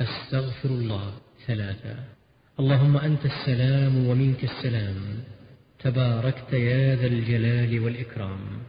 أستغفر الله ثلاثا اللهم أنت السلام ومنك السلام. تباركت يا ذا الجلال والإكرام.